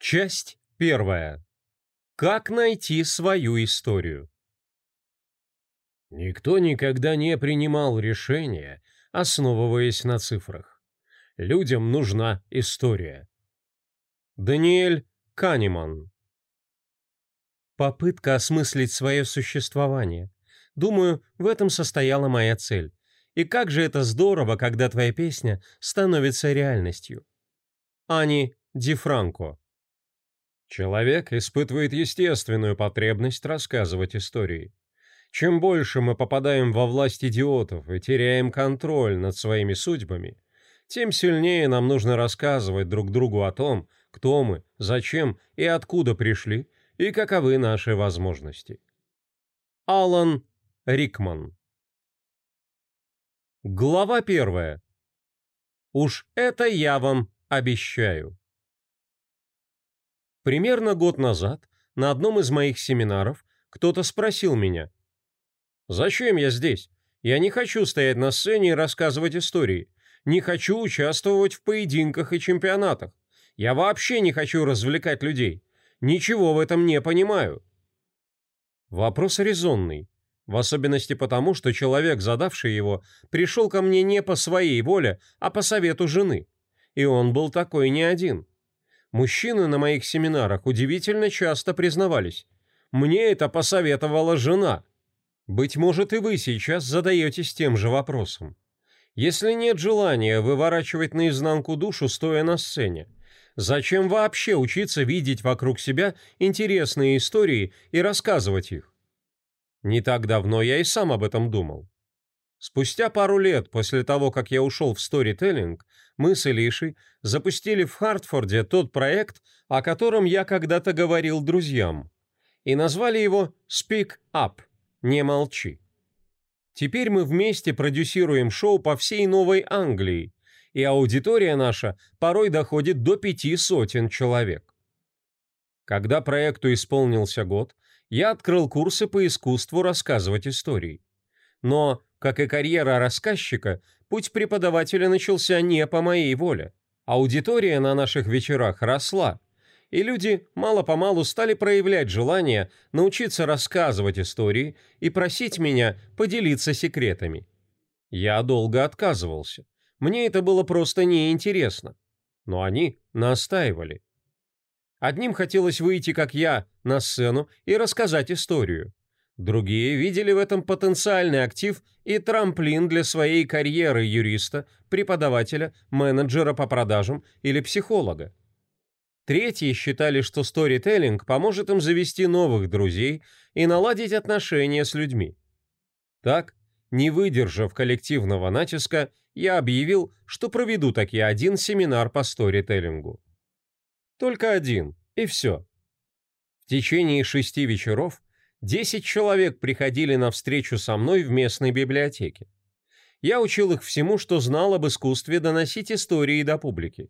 Часть первая. Как найти свою историю? Никто никогда не принимал решения, основываясь на цифрах. Людям нужна история. Даниэль Канеман. Попытка осмыслить свое существование. Думаю, в этом состояла моя цель. И как же это здорово, когда твоя песня становится реальностью. Ани Ди Франко. Человек испытывает естественную потребность рассказывать истории. Чем больше мы попадаем во власть идиотов и теряем контроль над своими судьбами, тем сильнее нам нужно рассказывать друг другу о том, кто мы, зачем и откуда пришли, и каковы наши возможности. Алан Рикман Глава первая. Уж это я вам обещаю. Примерно год назад на одном из моих семинаров кто-то спросил меня, «Зачем я здесь? Я не хочу стоять на сцене и рассказывать истории. Не хочу участвовать в поединках и чемпионатах. Я вообще не хочу развлекать людей. Ничего в этом не понимаю». Вопрос резонный, в особенности потому, что человек, задавший его, пришел ко мне не по своей воле, а по совету жены. И он был такой не один. Мужчины на моих семинарах удивительно часто признавались. Мне это посоветовала жена. Быть может, и вы сейчас задаетесь тем же вопросом. Если нет желания выворачивать наизнанку душу, стоя на сцене, зачем вообще учиться видеть вокруг себя интересные истории и рассказывать их? Не так давно я и сам об этом думал. Спустя пару лет после того, как я ушел в сторителлинг, мы с Илишей запустили в Хартфорде тот проект, о котором я когда-то говорил друзьям, и назвали его «Speak Up» – «Не молчи». Теперь мы вместе продюсируем шоу по всей Новой Англии, и аудитория наша порой доходит до пяти сотен человек. Когда проекту исполнился год, я открыл курсы по искусству рассказывать истории. Но как и карьера рассказчика, путь преподавателя начался не по моей воле. Аудитория на наших вечерах росла, и люди мало-помалу стали проявлять желание научиться рассказывать истории и просить меня поделиться секретами. Я долго отказывался. Мне это было просто неинтересно. Но они настаивали. Одним хотелось выйти, как я, на сцену и рассказать историю. Другие видели в этом потенциальный актив и трамплин для своей карьеры юриста, преподавателя, менеджера по продажам или психолога. Третьи считали, что сторителлинг поможет им завести новых друзей и наладить отношения с людьми. Так, не выдержав коллективного натиска, я объявил, что проведу таки один семинар по сторителлингу. Только один, и все. В течение шести вечеров Десять человек приходили на встречу со мной в местной библиотеке. Я учил их всему, что знал об искусстве доносить истории до публики.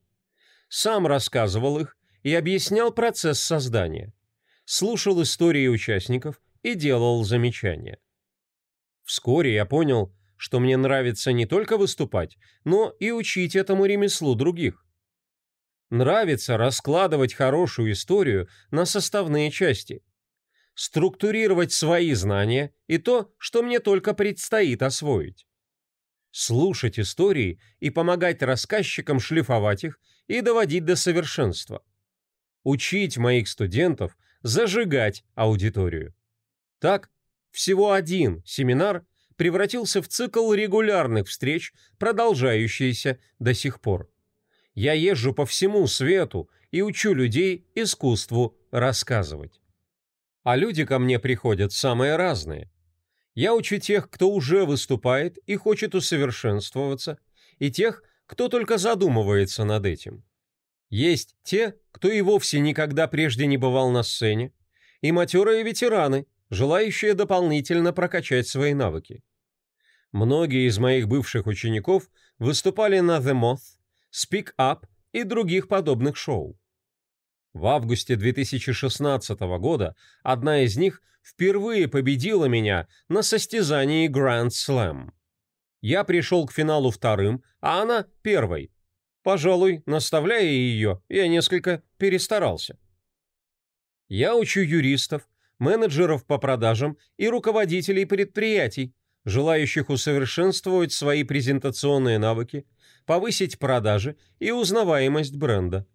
Сам рассказывал их и объяснял процесс создания. Слушал истории участников и делал замечания. Вскоре я понял, что мне нравится не только выступать, но и учить этому ремеслу других. Нравится раскладывать хорошую историю на составные части – структурировать свои знания и то, что мне только предстоит освоить. Слушать истории и помогать рассказчикам шлифовать их и доводить до совершенства. Учить моих студентов зажигать аудиторию. Так, всего один семинар превратился в цикл регулярных встреч, продолжающийся до сих пор. Я езжу по всему свету и учу людей искусству рассказывать. А люди ко мне приходят самые разные. Я учу тех, кто уже выступает и хочет усовершенствоваться, и тех, кто только задумывается над этим. Есть те, кто и вовсе никогда прежде не бывал на сцене, и матерые ветераны, желающие дополнительно прокачать свои навыки. Многие из моих бывших учеников выступали на The Moth, Speak Up и других подобных шоу. В августе 2016 года одна из них впервые победила меня на состязании Grand Slam. Я пришел к финалу вторым, а она первой. Пожалуй, наставляя ее, я несколько перестарался. Я учу юристов, менеджеров по продажам и руководителей предприятий, желающих усовершенствовать свои презентационные навыки, повысить продажи и узнаваемость бренда.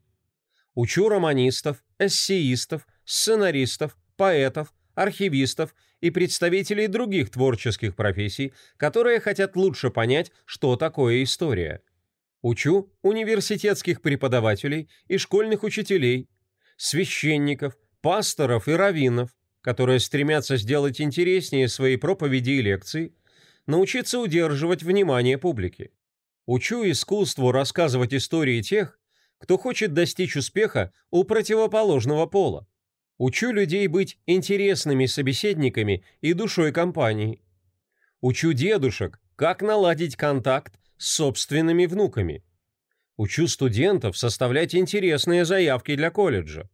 Учу романистов, эссеистов, сценаристов, поэтов, архивистов и представителей других творческих профессий, которые хотят лучше понять, что такое история. Учу университетских преподавателей и школьных учителей, священников, пасторов и раввинов, которые стремятся сделать интереснее свои проповеди и лекции, научиться удерживать внимание публики. Учу искусству рассказывать истории тех, кто хочет достичь успеха у противоположного пола. Учу людей быть интересными собеседниками и душой компании. Учу дедушек, как наладить контакт с собственными внуками. Учу студентов составлять интересные заявки для колледжа.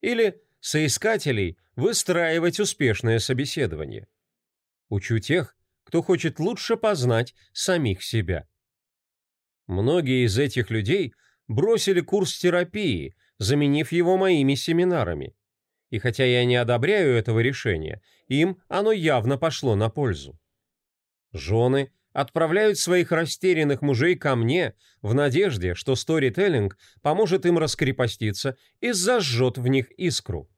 Или соискателей выстраивать успешное собеседование. Учу тех, кто хочет лучше познать самих себя. Многие из этих людей бросили курс терапии, заменив его моими семинарами. И хотя я не одобряю этого решения, им оно явно пошло на пользу. Жены отправляют своих растерянных мужей ко мне в надежде, что сторителлинг поможет им раскрепоститься и зажжет в них искру.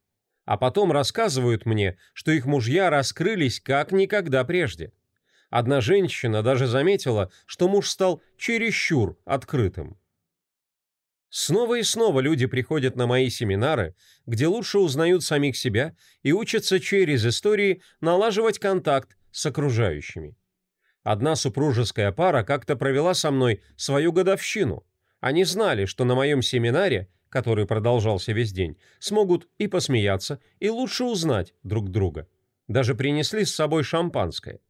А потом рассказывают мне, что их мужья раскрылись как никогда прежде. Одна женщина даже заметила, что муж стал чересчур открытым. Снова и снова люди приходят на мои семинары, где лучше узнают самих себя и учатся через истории налаживать контакт с окружающими. Одна супружеская пара как-то провела со мной свою годовщину. Они знали, что на моем семинаре, который продолжался весь день, смогут и посмеяться, и лучше узнать друг друга. Даже принесли с собой шампанское.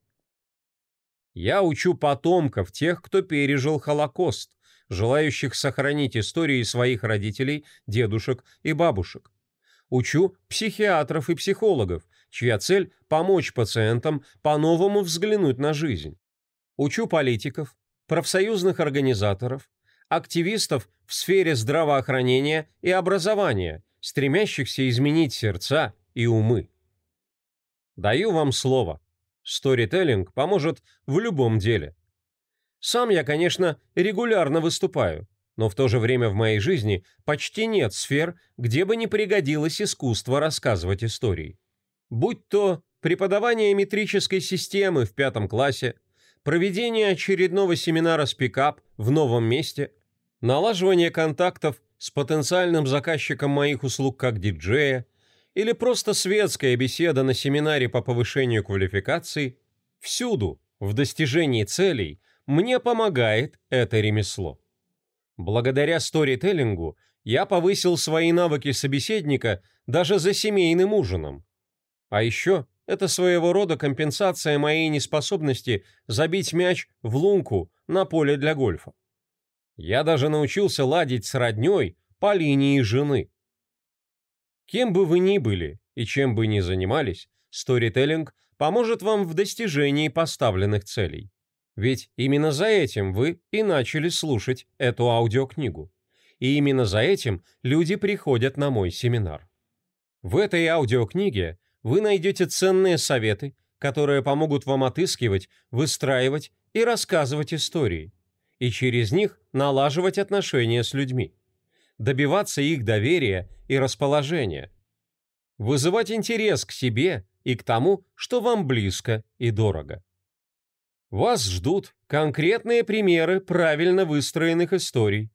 Я учу потомков тех, кто пережил Холокост, желающих сохранить истории своих родителей, дедушек и бабушек. Учу психиатров и психологов, чья цель – помочь пациентам по-новому взглянуть на жизнь. Учу политиков, профсоюзных организаторов, активистов в сфере здравоохранения и образования, стремящихся изменить сердца и умы. Даю вам слово. Сторителлинг поможет в любом деле – сам я, конечно, регулярно выступаю, но в то же время в моей жизни почти нет сфер, где бы не пригодилось искусство рассказывать истории. Будь то преподавание метрической системы в пятом классе, проведение очередного семинара спикап в новом месте, налаживание контактов с потенциальным заказчиком моих услуг как диджея или просто светская беседа на семинаре по повышению квалификации, всюду, в достижении целей – мне помогает это ремесло. Благодаря сторителлингу я повысил свои навыки собеседника даже за семейным ужином. А еще это своего рода компенсация моей неспособности забить мяч в лунку на поле для гольфа. Я даже научился ладить с роднёй по линии жены. Кем бы вы ни были и чем бы ни занимались, сторителлинг поможет вам в достижении поставленных целей. Ведь именно за этим вы и начали слушать эту аудиокнигу. И именно за этим люди приходят на мой семинар. В этой аудиокниге вы найдете ценные советы, которые помогут вам отыскивать, выстраивать и рассказывать истории, и через них налаживать отношения с людьми, добиваться их доверия и расположения, вызывать интерес к себе и к тому, что вам близко и дорого. Вас ждут конкретные примеры правильно выстроенных историй.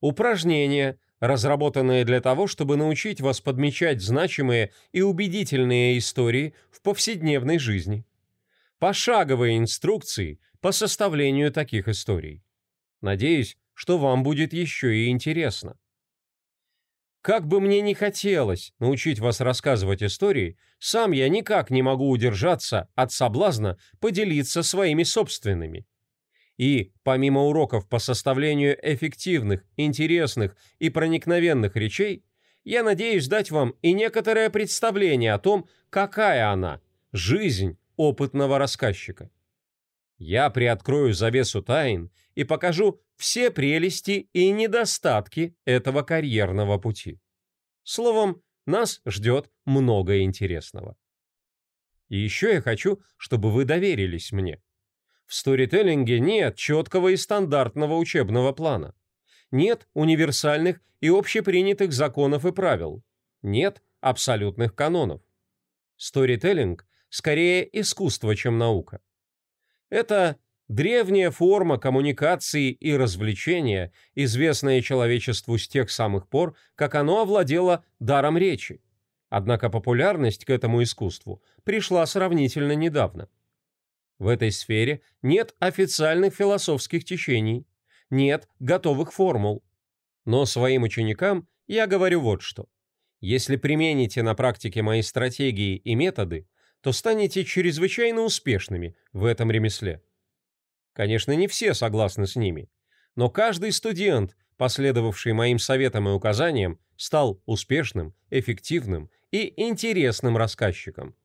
Упражнения, разработанные для того, чтобы научить вас подмечать значимые и убедительные истории в повседневной жизни. Пошаговые инструкции по составлению таких историй. Надеюсь, что вам будет еще и интересно. Как бы мне ни хотелось научить вас рассказывать истории, сам я никак не могу удержаться от соблазна поделиться своими собственными. И, помимо уроков по составлению эффективных, интересных и проникновенных речей, я надеюсь дать вам и некоторое представление о том, какая она, жизнь опытного рассказчика. Я приоткрою завесу тайн и покажу все прелести и недостатки этого карьерного пути. Словом, нас ждет много интересного. И еще я хочу, чтобы вы доверились мне. В сторителлинге нет четкого и стандартного учебного плана. Нет универсальных и общепринятых законов и правил. Нет абсолютных канонов. Сторителлинг скорее искусство, чем наука. Это древняя форма коммуникации и развлечения, известная человечеству с тех самых пор, как оно овладело даром речи. Однако популярность к этому искусству пришла сравнительно недавно. В этой сфере нет официальных философских течений, нет готовых формул. Но своим ученикам я говорю вот что. Если примените на практике мои стратегии и методы, то станете чрезвычайно успешными в этом ремесле. Конечно, не все согласны с ними, но каждый студент, последовавший моим советам и указаниям, стал успешным, эффективным и интересным рассказчиком.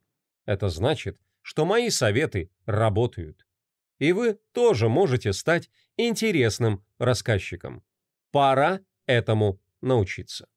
Это значит, что мои советы работают. И вы тоже можете стать интересным рассказчиком. Пора этому научиться.